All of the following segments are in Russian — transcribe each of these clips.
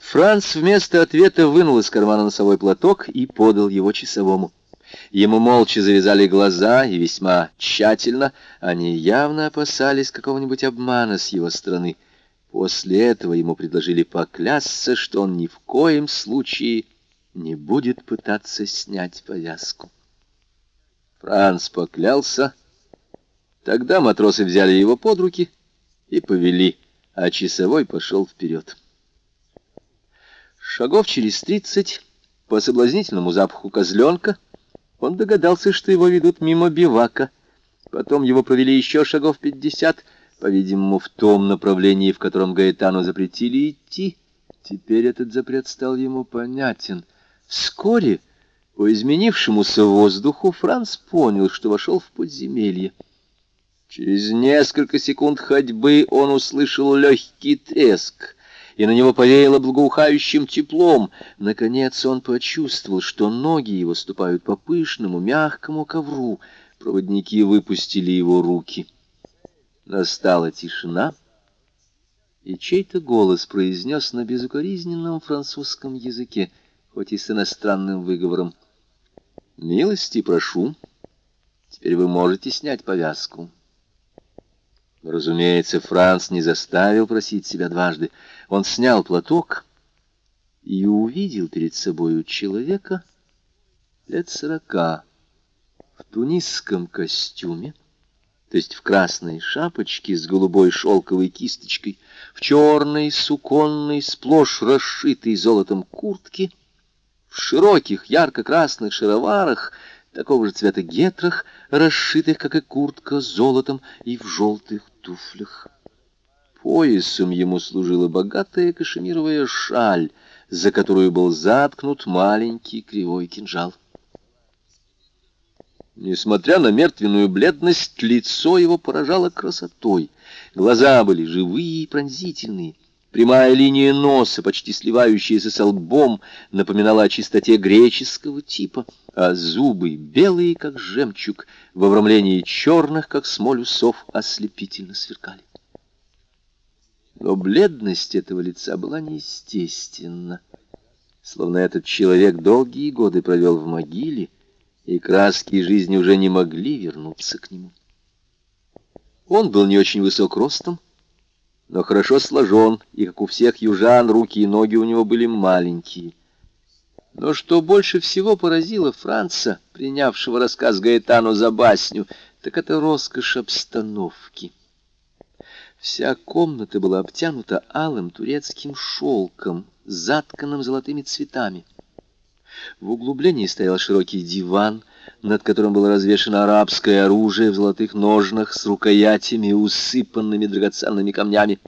Франц вместо ответа вынул из кармана носовой платок и подал его часовому. Ему молча завязали глаза, и весьма тщательно они явно опасались какого-нибудь обмана с его стороны. После этого ему предложили поклясться, что он ни в коем случае не будет пытаться снять повязку. Франц поклялся. Тогда матросы взяли его под руки и повели, а часовой пошел вперед. Шагов через тридцать, по соблазнительному запаху козленка, он догадался, что его ведут мимо бивака. Потом его провели еще шагов пятьдесят, по-видимому, в том направлении, в котором Гаэтану запретили идти. Теперь этот запрет стал ему понятен. Вскоре, по изменившемуся воздуху, Франц понял, что вошел в подземелье. Через несколько секунд ходьбы он услышал легкий треск — и на него повеяло благоухающим теплом. Наконец он почувствовал, что ноги его ступают по пышному, мягкому ковру. Проводники выпустили его руки. Настала тишина, и чей-то голос произнес на безукоризненном французском языке, хоть и с иностранным выговором. «Милости прошу, теперь вы можете снять повязку». Разумеется, Франц не заставил просить себя дважды. Он снял платок и увидел перед собою человека лет сорока в тунисском костюме, то есть в красной шапочке с голубой шелковой кисточкой, в черной, суконной, сплошь расшитой золотом куртке, в широких ярко-красных шароварах — такого же цвета гетрах, расшитых, как и куртка, золотом и в желтых туфлях. Поясом ему служила богатая кашемировая шаль, за которую был заткнут маленький кривой кинжал. Несмотря на мертвенную бледность, лицо его поражало красотой. Глаза были живые и пронзительные. Прямая линия носа, почти сливающаяся с лбом, напоминала о чистоте греческого типа, а зубы, белые, как жемчуг, в обрамлении черных, как смоль усов, ослепительно сверкали. Но бледность этого лица была неестественна, словно этот человек долгие годы провел в могиле, и краски жизни уже не могли вернуться к нему. Он был не очень высок ростом, но хорошо сложен, и, как у всех южан, руки и ноги у него были маленькие. Но что больше всего поразило Франца, принявшего рассказ Гаэтану за басню, так это роскошь обстановки. Вся комната была обтянута алым турецким шелком, затканным золотыми цветами. В углублении стоял широкий диван, над которым было развешено арабское оружие в золотых ножнах с рукоятями, усыпанными драгоценными камнями.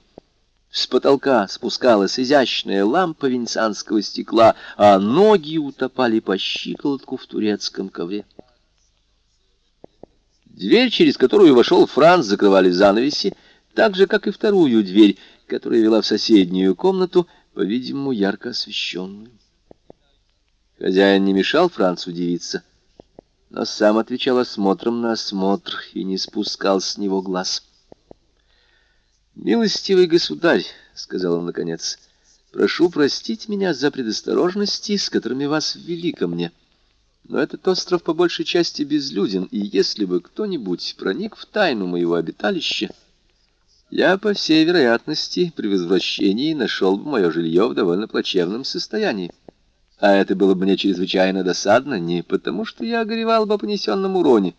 С потолка спускалась изящная лампа венецианского стекла, а ноги утопали по щиколотку в турецком ковре. Дверь, через которую вошел Франц, закрывали занавеси, так же, как и вторую дверь, которая вела в соседнюю комнату, по-видимому, ярко освещенную. Хозяин не мешал Францу удивиться, но сам отвечал осмотром на осмотр и не спускал с него глаз. «Милостивый государь», — сказал он наконец, — «прошу простить меня за предосторожности, с которыми вас ввели ко мне. Но этот остров по большей части безлюден, и если бы кто-нибудь проник в тайну моего обиталища, я, по всей вероятности, при возвращении нашел бы мое жилье в довольно плачевном состоянии. А это было бы мне чрезвычайно досадно не потому, что я горевал бы о понесенном уроне,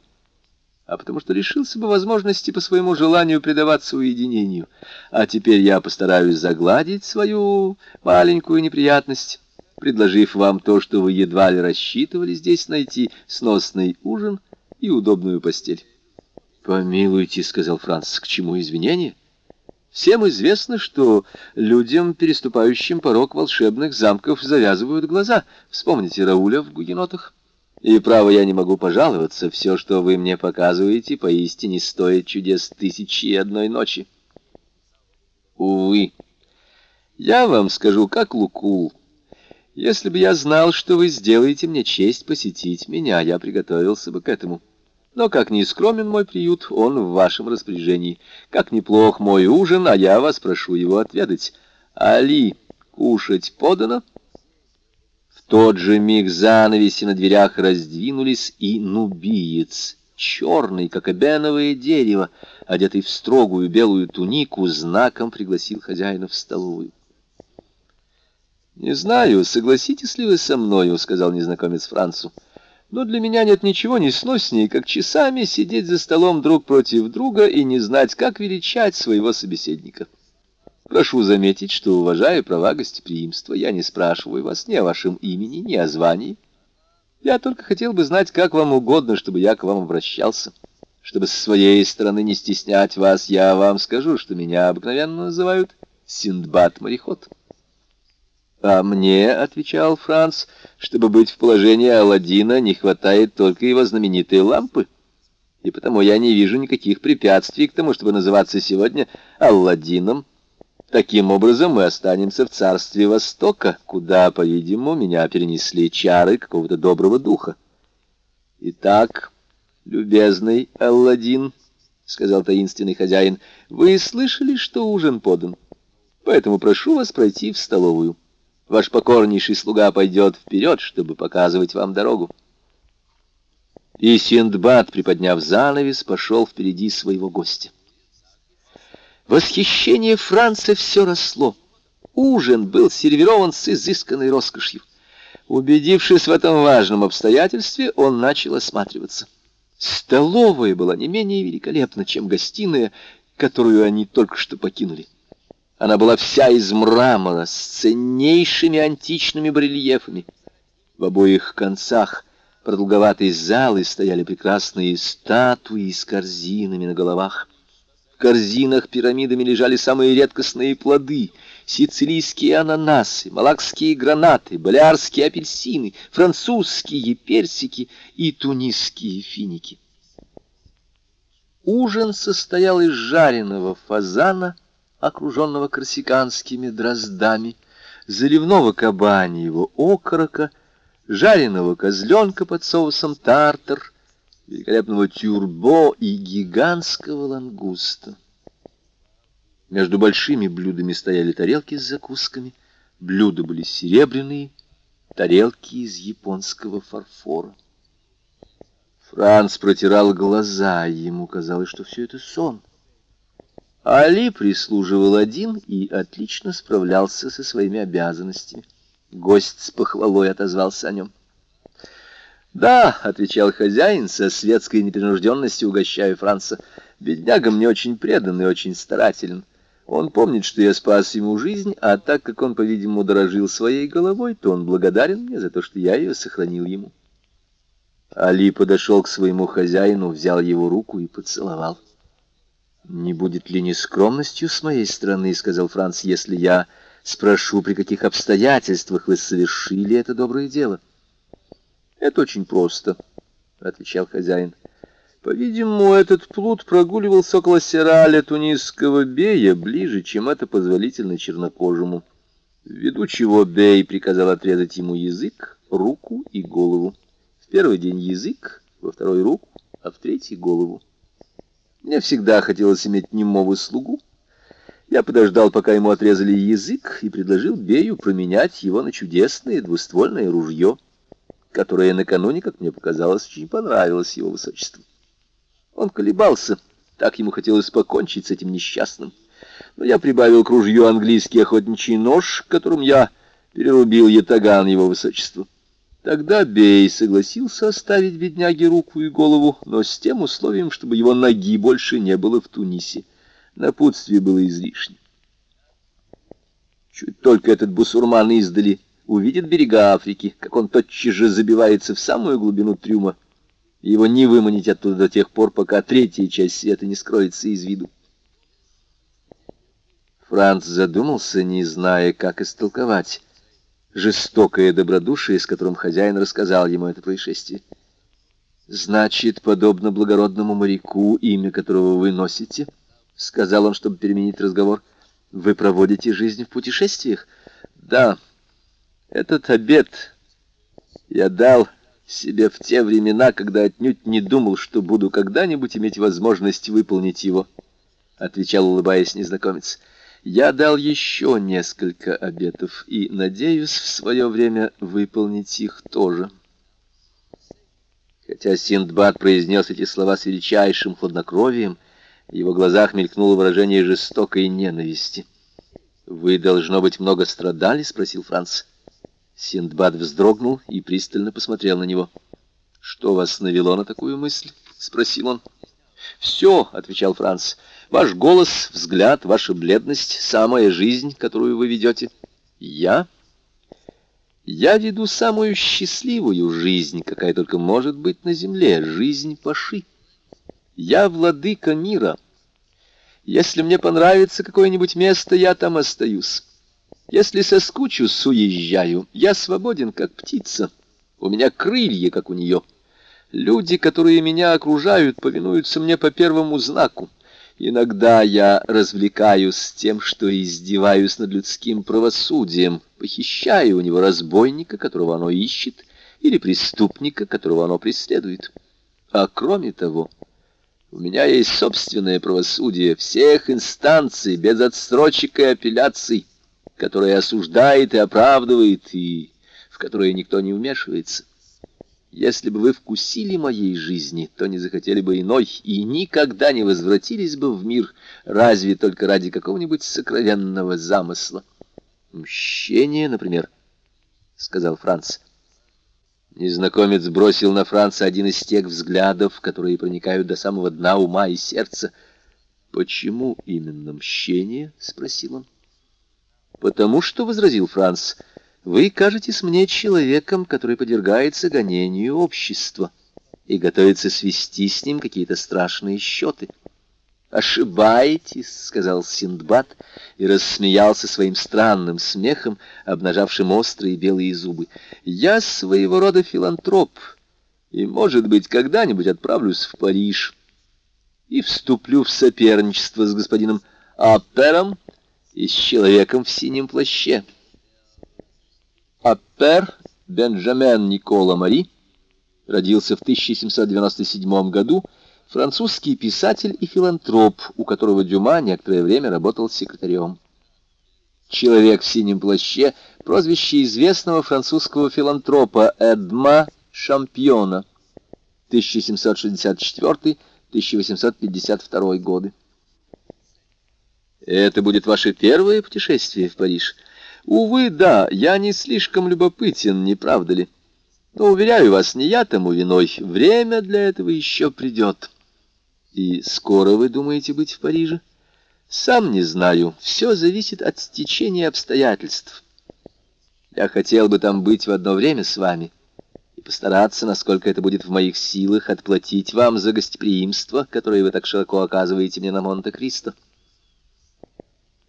а потому что лишился бы возможности по своему желанию предаваться уединению. А теперь я постараюсь загладить свою маленькую неприятность, предложив вам то, что вы едва ли рассчитывали здесь найти, сносный ужин и удобную постель. «Помилуйте», — сказал Франц, — «к чему извинения?» Всем известно, что людям, переступающим порог волшебных замков, завязывают глаза. Вспомните Рауля в «Гугенотах». И, право, я не могу пожаловаться. Все, что вы мне показываете, поистине стоит чудес тысячи и одной ночи. Увы, я вам скажу, как Лукул. Если бы я знал, что вы сделаете мне честь посетить меня, я приготовился бы к этому. Но как ни скромен мой приют, он в вашем распоряжении. Как неплох мой ужин, а я вас прошу его отведать. Али, Кушать подано?» В тот же миг занавеси на дверях раздвинулись, и нубиец, черный, как обеновое дерево, одетый в строгую белую тунику, знаком пригласил хозяина в столовую. «Не знаю, согласитесь ли вы со мною», — сказал незнакомец Францу, «но для меня нет ничего несноснее, как часами сидеть за столом друг против друга и не знать, как величать своего собеседника. Прошу заметить, что, уважая права гостеприимства, я не спрашиваю вас ни о вашем имени, ни о звании. Я только хотел бы знать, как вам угодно, чтобы я к вам обращался». Чтобы с своей стороны не стеснять вас, я вам скажу, что меня обыкновенно называют Синдбад-мореход. «А мне, — отвечал Франц, — чтобы быть в положении Аладдина, не хватает только его знаменитой лампы, и потому я не вижу никаких препятствий к тому, чтобы называться сегодня Алладином. Таким образом мы останемся в царстве Востока, куда, по-видимому, меня перенесли чары какого-то доброго духа. Итак, любезный Алладин, — сказал таинственный хозяин, — вы слышали, что ужин подан, поэтому прошу вас пройти в столовую». Ваш покорнейший слуга пойдет вперед, чтобы показывать вам дорогу. И Синдбад, приподняв занавес, пошел впереди своего гостя. Восхищение Франца все росло. Ужин был сервирован с изысканной роскошью. Убедившись в этом важном обстоятельстве, он начал осматриваться. Столовая была не менее великолепна, чем гостиная, которую они только что покинули. Она была вся из мрамора, с ценнейшими античными барельефами. В обоих концах продолговатой залы стояли прекрасные статуи с корзинами на головах. В корзинах пирамидами лежали самые редкостные плоды — сицилийские ананасы, малакские гранаты, болярские апельсины, французские персики и тунисские финики. Ужин состоял из жареного фазана — окруженного корсиканскими дроздами, заливного кабаньего окорока, жареного козленка под соусом тартар, великолепного тюрбо и гигантского лангуста. Между большими блюдами стояли тарелки с закусками, блюда были серебряные, тарелки из японского фарфора. Франц протирал глаза, ему казалось, что все это сон — Али прислуживал один и отлично справлялся со своими обязанностями. Гость с похвалой отозвался о нем. «Да», — отвечал хозяин со светской непринужденностью, угощая Франца, — «бедняга мне очень предан и очень старателен. Он помнит, что я спас ему жизнь, а так как он, по-видимому, дорожил своей головой, то он благодарен мне за то, что я ее сохранил ему». Али подошел к своему хозяину, взял его руку и поцеловал. «Не будет ли нескромностью с моей стороны, — сказал Франц, — если я спрошу, при каких обстоятельствах вы совершили это доброе дело?» «Это очень просто», — отвечал хозяин. «По-видимому, этот плут прогуливался около Сираля тунисского бея ближе, чем это позволительно чернокожему, ввиду чего бей приказал отрезать ему язык, руку и голову. В первый день язык, во второй — руку, а в третий — голову. Мне всегда хотелось иметь немого слугу. Я подождал, пока ему отрезали язык, и предложил Бею променять его на чудесное двуствольное ружье, которое накануне, как мне показалось, очень понравилось его высочеству. Он колебался, так ему хотелось покончить с этим несчастным. Но я прибавил к ружью английский охотничий нож, которым я перерубил ятаган его высочеству. Тогда Бей согласился оставить бедняге руку и голову, но с тем условием, чтобы его ноги больше не было в Тунисе. Напутствие было излишне. Чуть только этот бусурман издали увидит берега Африки, как он тотчас же забивается в самую глубину трюма, его не выманить оттуда до тех пор, пока третья часть света не скроется из виду. Франц задумался, не зная, как истолковать жестокое добродушие, с которым хозяин рассказал ему это происшествие. «Значит, подобно благородному моряку, имя которого вы носите, — сказал он, чтобы переменить разговор, — вы проводите жизнь в путешествиях? Да, этот обед я дал себе в те времена, когда отнюдь не думал, что буду когда-нибудь иметь возможность выполнить его, — отвечал, улыбаясь незнакомец. Я дал еще несколько обетов и надеюсь в свое время выполнить их тоже. Хотя Синдбад произнес эти слова с величайшим хладнокровием, в его глазах мелькнуло выражение жестокой ненависти. «Вы, должно быть, много страдали?» — спросил Франц. Синдбад вздрогнул и пристально посмотрел на него. «Что вас навело на такую мысль?» — спросил он. «Все», — отвечал Франц, — «ваш голос, взгляд, ваша бледность, самая жизнь, которую вы ведете». «Я?» «Я веду самую счастливую жизнь, какая только может быть на земле, жизнь Паши. Я владыка мира. Если мне понравится какое-нибудь место, я там остаюсь. Если соскучусь, уезжаю. Я свободен, как птица. У меня крылья, как у нее». Люди, которые меня окружают, повинуются мне по первому знаку. Иногда я развлекаюсь тем, что издеваюсь над людским правосудием, похищаю у него разбойника, которого оно ищет, или преступника, которого оно преследует. А кроме того, у меня есть собственное правосудие всех инстанций, без отсрочек и апелляций, которое осуждает и оправдывает, и в которое никто не вмешивается. Если бы вы вкусили моей жизни, то не захотели бы иной и никогда не возвратились бы в мир, разве только ради какого-нибудь сокровенного замысла. Мщение, например, — сказал Франц. Незнакомец бросил на Франца один из тех взглядов, которые проникают до самого дна ума и сердца. «Почему именно мщение?» — спросил он. «Потому что, — возразил Франц, — вы кажетесь мне человеком, который подвергается гонению общества и готовится свести с ним какие-то страшные счеты. «Ошибаетесь», — сказал Синдбад и рассмеялся своим странным смехом, обнажавшим острые белые зубы. «Я своего рода филантроп, и, может быть, когда-нибудь отправлюсь в Париж и вступлю в соперничество с господином Аппером и с человеком в синем плаще». Аппер Бенджамен Никола Мари родился в 1797 году, французский писатель и филантроп, у которого Дюма некоторое время работал секретарем. «Человек в синем плаще» — прозвище известного французского филантропа Эдма Шампиона, 1764-1852 годы. «Это будет ваше первое путешествие в Париж?» Увы, да, я не слишком любопытен, не правда ли? Но, уверяю вас, не я тому виной. Время для этого еще придет. И скоро вы думаете быть в Париже? Сам не знаю. Все зависит от стечения обстоятельств. Я хотел бы там быть в одно время с вами и постараться, насколько это будет в моих силах, отплатить вам за гостеприимство, которое вы так широко оказываете мне на Монте-Кристо.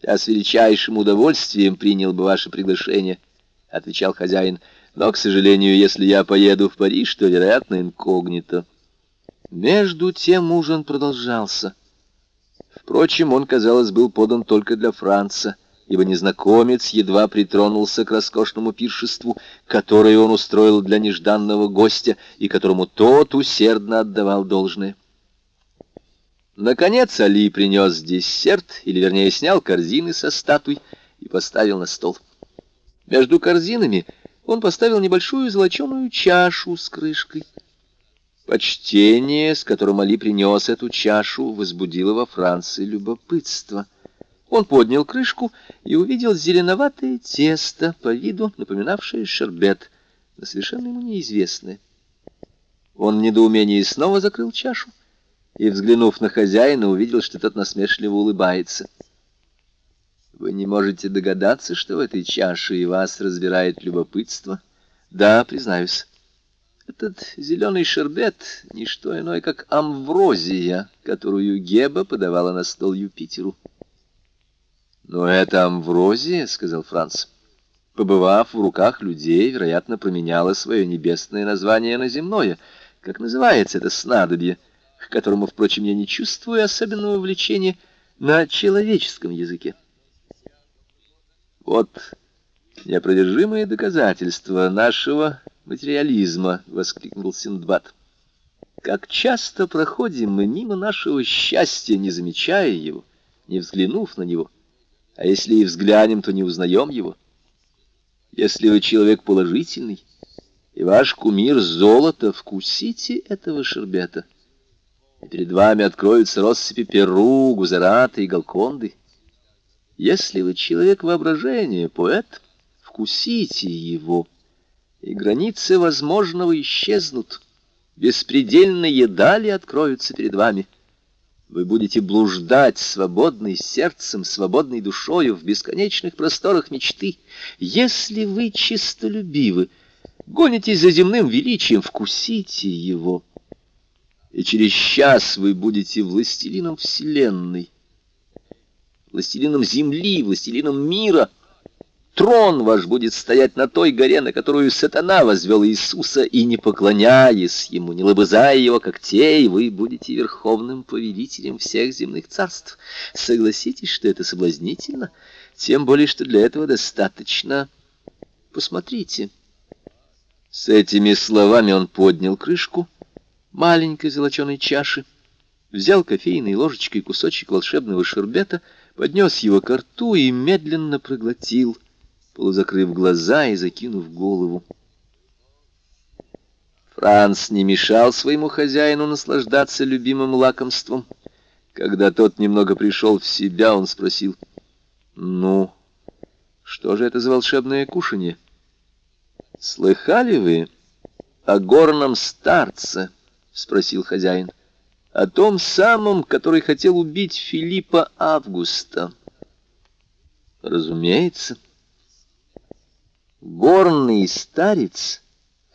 «Я с величайшим удовольствием принял бы ваше приглашение», — отвечал хозяин. «Но, к сожалению, если я поеду в Париж, то, вероятно, инкогнито». Между тем ужин продолжался. Впрочем, он, казалось, был подан только для Франца, ибо незнакомец едва притронулся к роскошному пиршеству, которое он устроил для нежданного гостя и которому тот усердно отдавал должное. Наконец Али принес десерт, или вернее снял корзины со статуй и поставил на стол. Между корзинами он поставил небольшую золоченую чашу с крышкой. Почтение, с которым Али принес эту чашу, возбудило во Франции любопытство. Он поднял крышку и увидел зеленоватое тесто, по виду напоминавшее шербет, но совершенно ему неизвестное. Он в недоумении снова закрыл чашу и, взглянув на хозяина, увидел, что тот насмешливо улыбается. «Вы не можете догадаться, что в этой чаше и вас разбирает любопытство?» «Да, признаюсь. Этот зеленый шербет — не что иное, как амврозия, которую Геба подавала на стол Юпитеру». «Но это амврозия», — сказал Франц. «Побывав в руках людей, вероятно, променяла свое небесное название на земное. Как называется это снадобье?» К которому, впрочем, я не чувствую особенного влечения на человеческом языке. Вот неопровержимое доказательство нашего материализма, — воскликнул Синдбад. Как часто проходим мы мимо нашего счастья, не замечая его, не взглянув на него. А если и взглянем, то не узнаем его. Если вы человек положительный, и ваш кумир золото, вкусите этого шербета. И перед вами откроются россыпи Перу, Гузараты и Галконды. Если вы человек воображения, поэт, вкусите его, и границы возможного исчезнут. Беспредельные дали откроются перед вами. Вы будете блуждать свободной сердцем, свободной душою в бесконечных просторах мечты. Если вы чистолюбивы, гонитесь за земным величием, вкусите его. И через час вы будете властелином вселенной, властелином земли, властелином мира — Трон ваш будет стоять на той горе, на которую сатана возвел Иисуса, и не поклоняясь ему, не лобызая его когтей, вы будете верховным повелителем всех земных царств. Согласитесь, что это соблазнительно, тем более, что для этого достаточно. Посмотрите. С этими словами он поднял крышку маленькой золоченой чаши, взял кофейной ложечкой кусочек волшебного шербета, поднес его к рту и медленно проглотил — полузакрыв глаза и закинув голову. Франц не мешал своему хозяину наслаждаться любимым лакомством. Когда тот немного пришел в себя, он спросил, «Ну, что же это за волшебное кушанье?» «Слыхали вы о горном старце?» — спросил хозяин. «О том самом, который хотел убить Филиппа Августа». «Разумеется». Горный старец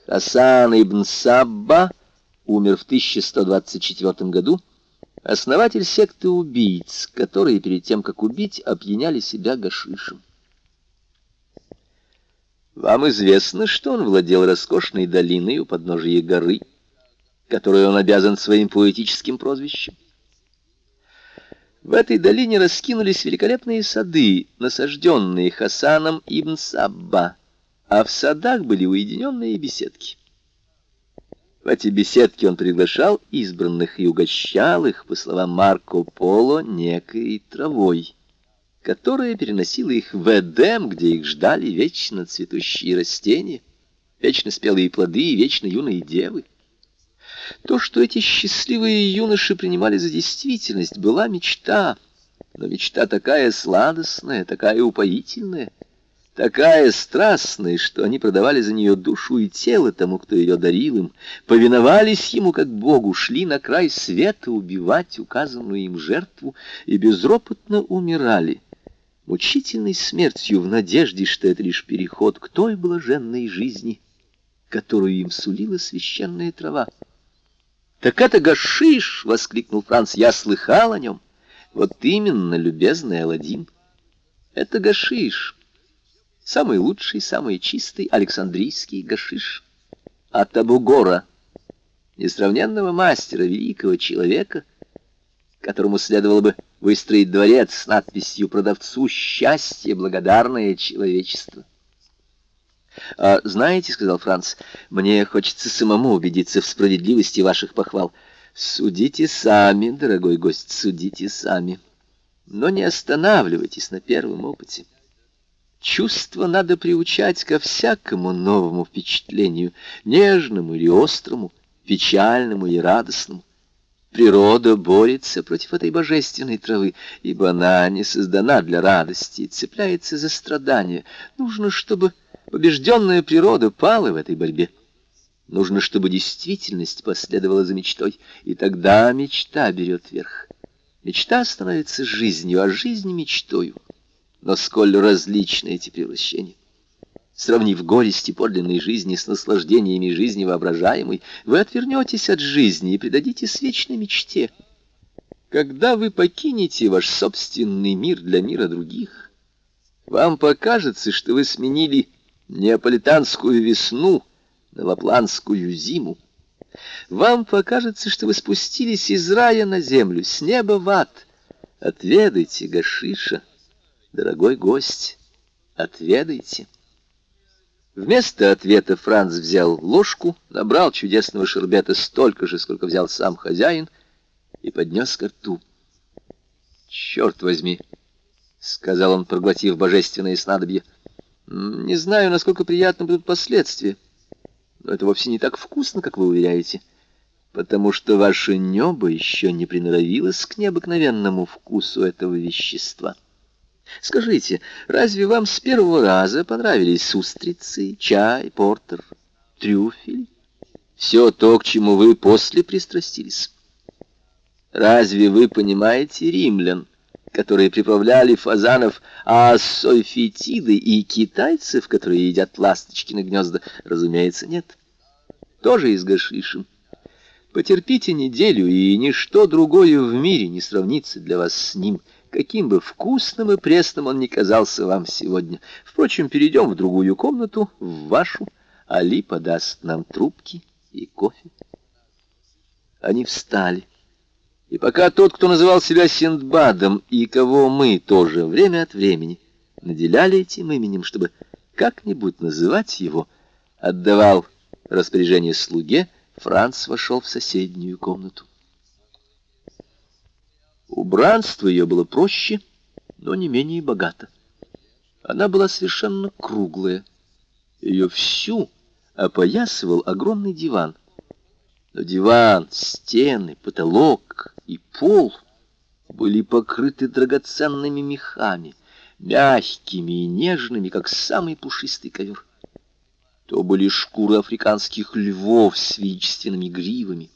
Хасан ибн Сабба умер в 1124 году, основатель секты убийц, которые перед тем, как убить, опьяняли себя гашишем. Вам известно, что он владел роскошной долиной у подножия горы, которой он обязан своим поэтическим прозвищем. В этой долине раскинулись великолепные сады, насажденные Хасаном ибн Сабба, а в садах были уединенные беседки. В эти беседки он приглашал избранных и угощал их, по словам Марко Поло, некой травой, которая переносила их в Эдем, где их ждали вечно цветущие растения, вечно спелые плоды и вечно юные девы. То, что эти счастливые юноши принимали за действительность, была мечта, но мечта такая сладостная, такая упоительная — такая страстная, что они продавали за нее душу и тело тому, кто ее дарил им, повиновались ему как Богу, шли на край света убивать указанную им жертву и безропотно умирали, мучительной смертью в надежде, что это лишь переход к той блаженной жизни, которую им сулила священная трава. «Так это гашиш!» — воскликнул Франц. «Я слыхал о нем!» «Вот именно, любезный Аладдин, это гашиш!» самый лучший, самый чистый Александрийский гашиш. От Абугора, несравненного мастера, великого человека, которому следовало бы выстроить дворец с надписью «Продавцу счастье, благодарное человечество». «А знаете, — сказал Франц, — мне хочется самому убедиться в справедливости ваших похвал. Судите сами, дорогой гость, судите сами. Но не останавливайтесь на первом опыте. Чувство надо приучать ко всякому новому впечатлению, нежному или острому, печальному и радостному. Природа борется против этой божественной травы, ибо она не создана для радости и цепляется за страдания. Нужно, чтобы побежденная природа пала в этой борьбе. Нужно, чтобы действительность последовала за мечтой, и тогда мечта берет верх. Мечта становится жизнью, а жизнь — мечтою. Но сколь различны эти превращения. Сравнив горести подлинной жизни с наслаждениями жизни воображаемой, вы отвернетесь от жизни и предадитесь вечной мечте. Когда вы покинете ваш собственный мир для мира других, вам покажется, что вы сменили неаполитанскую весну на лапландскую зиму. Вам покажется, что вы спустились из рая на землю, с неба в ад. Отведайте гашиша дорогой гость, отведайте. Вместо ответа Франц взял ложку, набрал чудесного шербета столько же, сколько взял сам хозяин, и поднес ко рту. Черт возьми, — сказал он, проглотив божественное снадобье. «Не знаю, насколько приятны будут последствия, но это вовсе не так вкусно, как вы уверяете, потому что ваше небо еще не приноровилось к необыкновенному вкусу этого вещества. Скажите, разве вам с первого раза понравились устрицы, чай, портер, трюфель? Все то, к чему вы после пристрастились. Разве вы понимаете римлян, которые приправляли фазанов ассофетиды и китайцев, которые едят ласточкины гнезда? Разумеется, нет. Тоже из гашишем. Потерпите неделю, и ничто другое в мире не сравнится для вас с ним, каким бы вкусным и пресным он ни казался вам сегодня. Впрочем, перейдем в другую комнату, в вашу. Али подаст нам трубки и кофе. Они встали. И пока тот, кто называл себя Синдбадом, и кого мы тоже время от времени наделяли этим именем, чтобы как-нибудь называть его, отдавал распоряжение слуге, Франц вошел в соседнюю комнату. Убранство ее было проще, но не менее богато. Она была совершенно круглая. Ее всю опоясывал огромный диван. Но диван, стены, потолок и пол были покрыты драгоценными мехами, мягкими и нежными, как самый пушистый ковер. То были шкуры африканских львов с величественными гривами,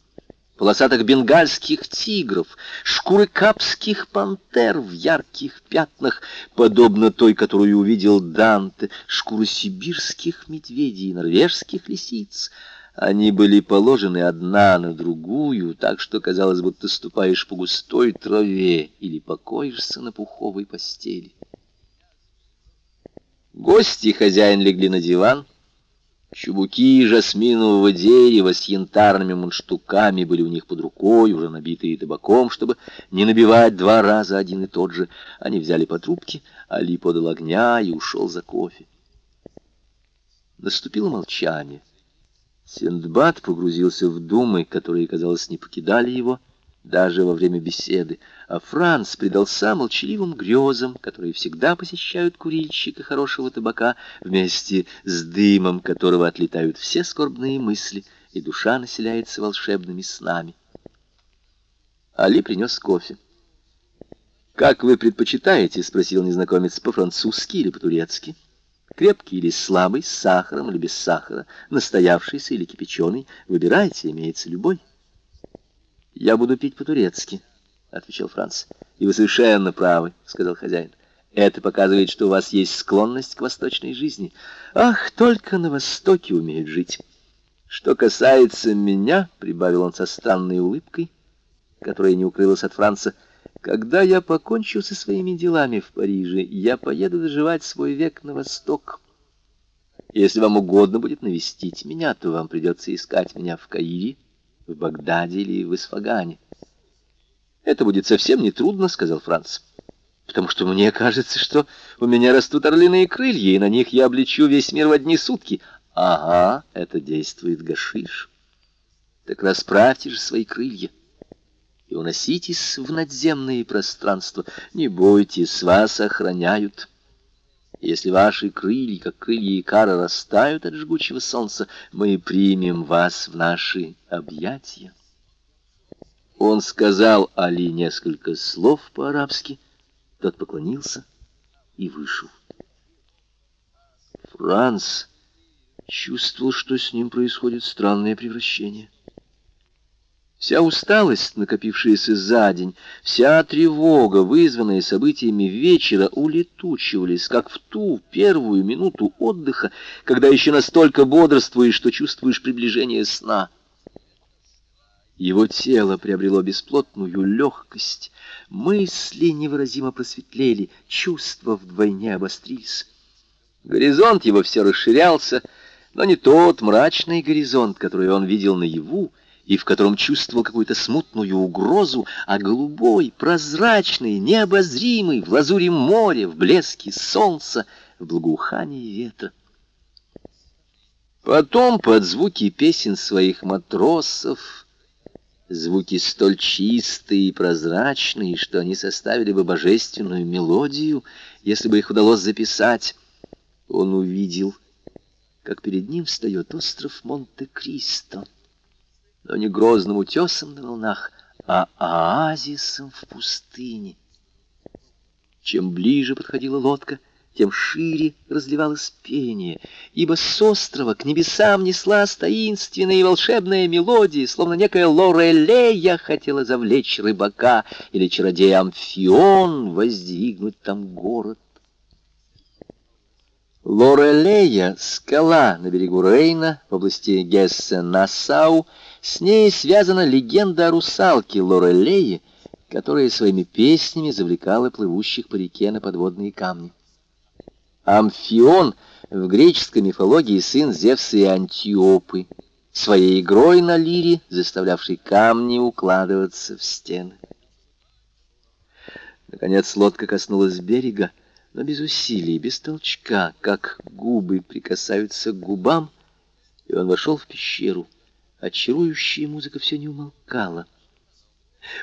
полосатых бенгальских тигров, шкуры капских пантер в ярких пятнах, подобно той, которую увидел Данте, шкуры сибирских медведей и норвежских лисиц. Они были положены одна на другую, так что казалось, будто ступаешь по густой траве или покоишься на пуховой постели. Гости и хозяин легли на диван, Чубуки жасминового дерева с янтарными мундштуками были у них под рукой, уже набитые табаком, чтобы не набивать два раза один и тот же. Они взяли по трубке, Али подал огня и ушел за кофе. Наступило молчание. Синдбад погрузился в думы, которые, казалось, не покидали его, — даже во время беседы, а Франц предался молчаливым грезам, которые всегда посещают курильщика хорошего табака, вместе с дымом которого отлетают все скорбные мысли, и душа населяется волшебными снами. Али принес кофе. «Как вы предпочитаете?» — спросил незнакомец по-французски или по-турецки. «Крепкий или слабый, с сахаром или без сахара, настоявшийся или кипяченый. Выбирайте, имеется любой». «Я буду пить по-турецки», — отвечал Франц. «И вы совершенно правы», — сказал хозяин. «Это показывает, что у вас есть склонность к восточной жизни. Ах, только на Востоке умеют жить». «Что касается меня», — прибавил он со странной улыбкой, которая не укрылась от Франца, «когда я покончу со своими делами в Париже, я поеду доживать свой век на Восток». Если вам угодно будет навестить меня, то вам придется искать меня в Каире в Багдаде или в Исфагане. «Это будет совсем нетрудно», — сказал Франц, «потому что мне кажется, что у меня растут орлиные крылья, и на них я облечу весь мир в одни сутки». «Ага, это действует гашиш. Так расправьте же свои крылья» и уноситесь в надземные пространства. Не бойтесь, вас охраняют». Если ваши крылья, как крылья Икара, растают от жгучего солнца, мы примем вас в наши объятия. Он сказал Али несколько слов по-арабски, тот поклонился и вышел. Франц чувствовал, что с ним происходит странное превращение. Вся усталость, накопившаяся за день, вся тревога, вызванная событиями вечера, улетучивались, как в ту первую минуту отдыха, когда еще настолько бодрствуешь, что чувствуешь приближение сна. Его тело приобрело бесплотную легкость, мысли невыразимо просветлели, чувства вдвойне обострились. Горизонт его все расширялся, но не тот мрачный горизонт, который он видел наяву, и в котором чувствовал какую-то смутную угрозу, а голубой, прозрачный, необозримый, в лазуре моря, в блеске солнца, в благоухании ветра. Потом, под звуки песен своих матросов, Звуки столь чистые и прозрачные, что они составили бы божественную мелодию, если бы их удалось записать. Он увидел, как перед ним встает остров Монте-Кристо, но не грозным утесом на волнах, а оазисом в пустыне. Чем ближе подходила лодка, тем шире разливалось пение, ибо с острова к небесам неслась таинственная и волшебная мелодия, словно некая Лорелея хотела завлечь рыбака или чародей Амфион воздвигнуть там город. Лорелея — скала на берегу Рейна в области Гессе-Нассау. С ней связана легенда о русалке Лорелее, которая своими песнями завлекала плывущих по реке на подводные камни. Амфион в греческой мифологии сын Зевса и Антиопы, своей игрой на лире, заставлявший камни укладываться в стены. Наконец лодка коснулась берега, но без усилий, без толчка, как губы прикасаются к губам, и он вошел в пещеру. Очарующая музыка все не умолкала.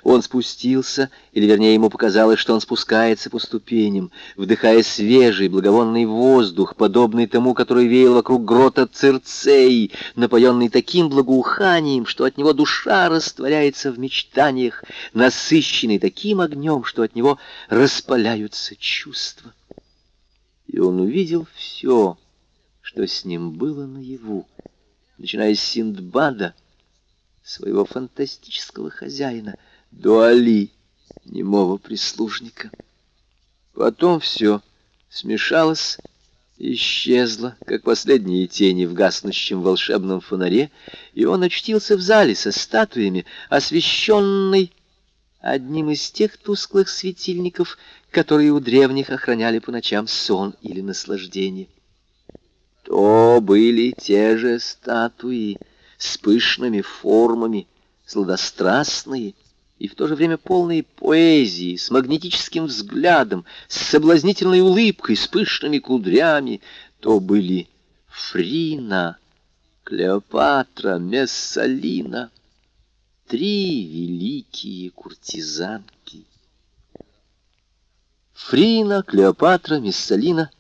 Он спустился, или вернее ему показалось, что он спускается по ступеням, вдыхая свежий благовонный воздух, подобный тому, который веял вокруг грота Цирцеи, напоенный таким благоуханием, что от него душа растворяется в мечтаниях, насыщенный таким огнем, что от него распаляются чувства. И он увидел все, что с ним было наяву, начиная с Синдбада, своего фантастического хозяина — до Али, немого прислужника. Потом все смешалось, исчезло, как последние тени в гаснущем волшебном фонаре, и он очутился в зале со статуями, освещенной одним из тех тусклых светильников, которые у древних охраняли по ночам сон или наслаждение. То были те же статуи с пышными формами, сладострастные, и в то же время полные поэзии, с магнетическим взглядом, с соблазнительной улыбкой, с пышными кудрями, то были Фрина, Клеопатра, Мессалина, три великие куртизанки. Фрина, Клеопатра, Мессалина.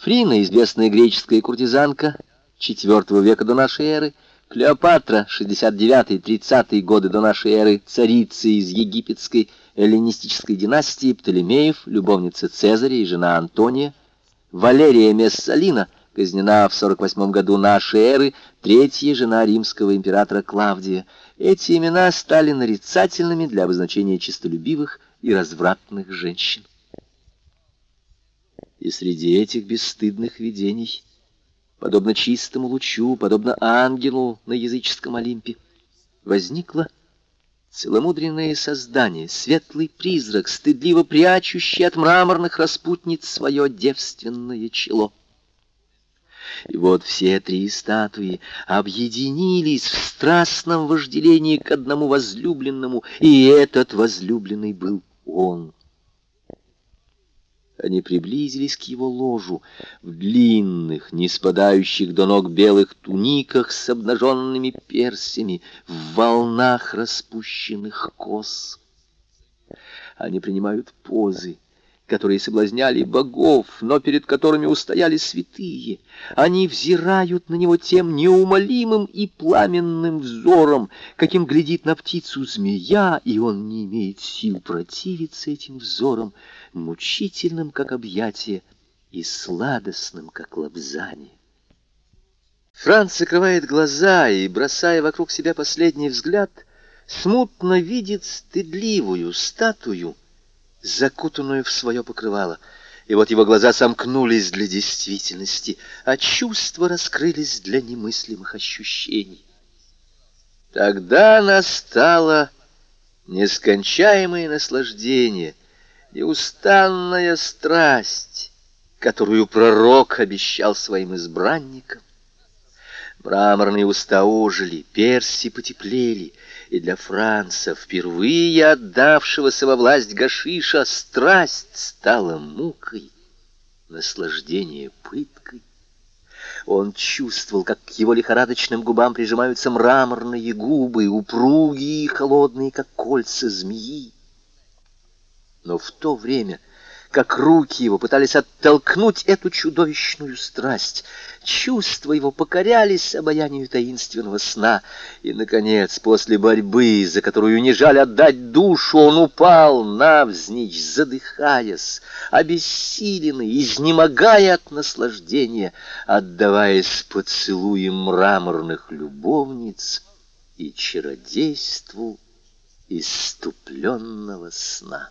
Фрина, известная греческая куртизанка IV века до нашей эры, Клеопатра, 69-30 годы до нашей эры, царица из египетской эллинистической династии Птолемеев, любовница Цезаря и жена Антония, Валерия Мессалина, казнена в 48 году нашей эры, третья жена римского императора Клавдия. Эти имена стали нарицательными для обозначения честолюбивых и развратных женщин. И среди этих бесстыдных видений подобно чистому лучу, подобно ангелу на языческом Олимпе, возникло целомудренное создание, светлый призрак, стыдливо прячущий от мраморных распутниц свое девственное чело. И вот все три статуи объединились в страстном вожделении к одному возлюбленному, и этот возлюбленный был он. Они приблизились к его ложу в длинных, не спадающих до ног белых туниках с обнаженными персями, в волнах распущенных кос. Они принимают позы, которые соблазняли богов, но перед которыми устояли святые. Они взирают на него тем неумолимым и пламенным взором, каким глядит на птицу змея, и он не имеет сил противиться этим взорам, мучительным, как объятие, и сладостным, как лобзание. Франц закрывает глаза и, бросая вокруг себя последний взгляд, смутно видит стыдливую статую, закутанную в свое покрывало. И вот его глаза сомкнулись для действительности, а чувства раскрылись для немыслимых ощущений. Тогда настало нескончаемое наслаждение, неустанная страсть, которую пророк обещал своим избранникам. Мраморные уста ожили, перси потеплели, и для Франца, впервые отдавшегося во власть Гашиша, страсть стала мукой, наслаждение пыткой. Он чувствовал, как к его лихорадочным губам прижимаются мраморные губы, упругие и холодные, как кольца змеи. Но в то время как руки его пытались оттолкнуть эту чудовищную страсть. Чувства его покорялись обаянию таинственного сна, и, наконец, после борьбы, за которую не жаль отдать душу, он упал навзничь, задыхаясь, обессиленный, изнемогая от наслаждения, отдаваясь поцелуям мраморных любовниц и чародейству иступленного сна.